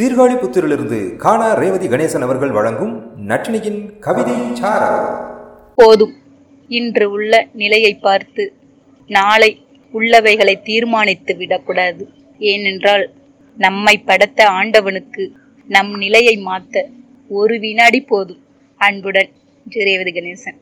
சீர்காழி புத்திரிலிருந்து காணா ரேவதி கணேசன் அவர்கள் வழங்கும் நட்டினியின் கவிதை சாரா போதும். இன்று உள்ள நிலையை பார்த்து நாளை உள்ளவைகளை தீர்மானித்து விடக்கூடாது. ஏனென்றால் நம்மை படைத்த ஆண்டவனுக்கு நம் நிலையை மாத்த ஒரு வினாடி போதும். அன்புடன் ஜெரேவதி கணேசன்.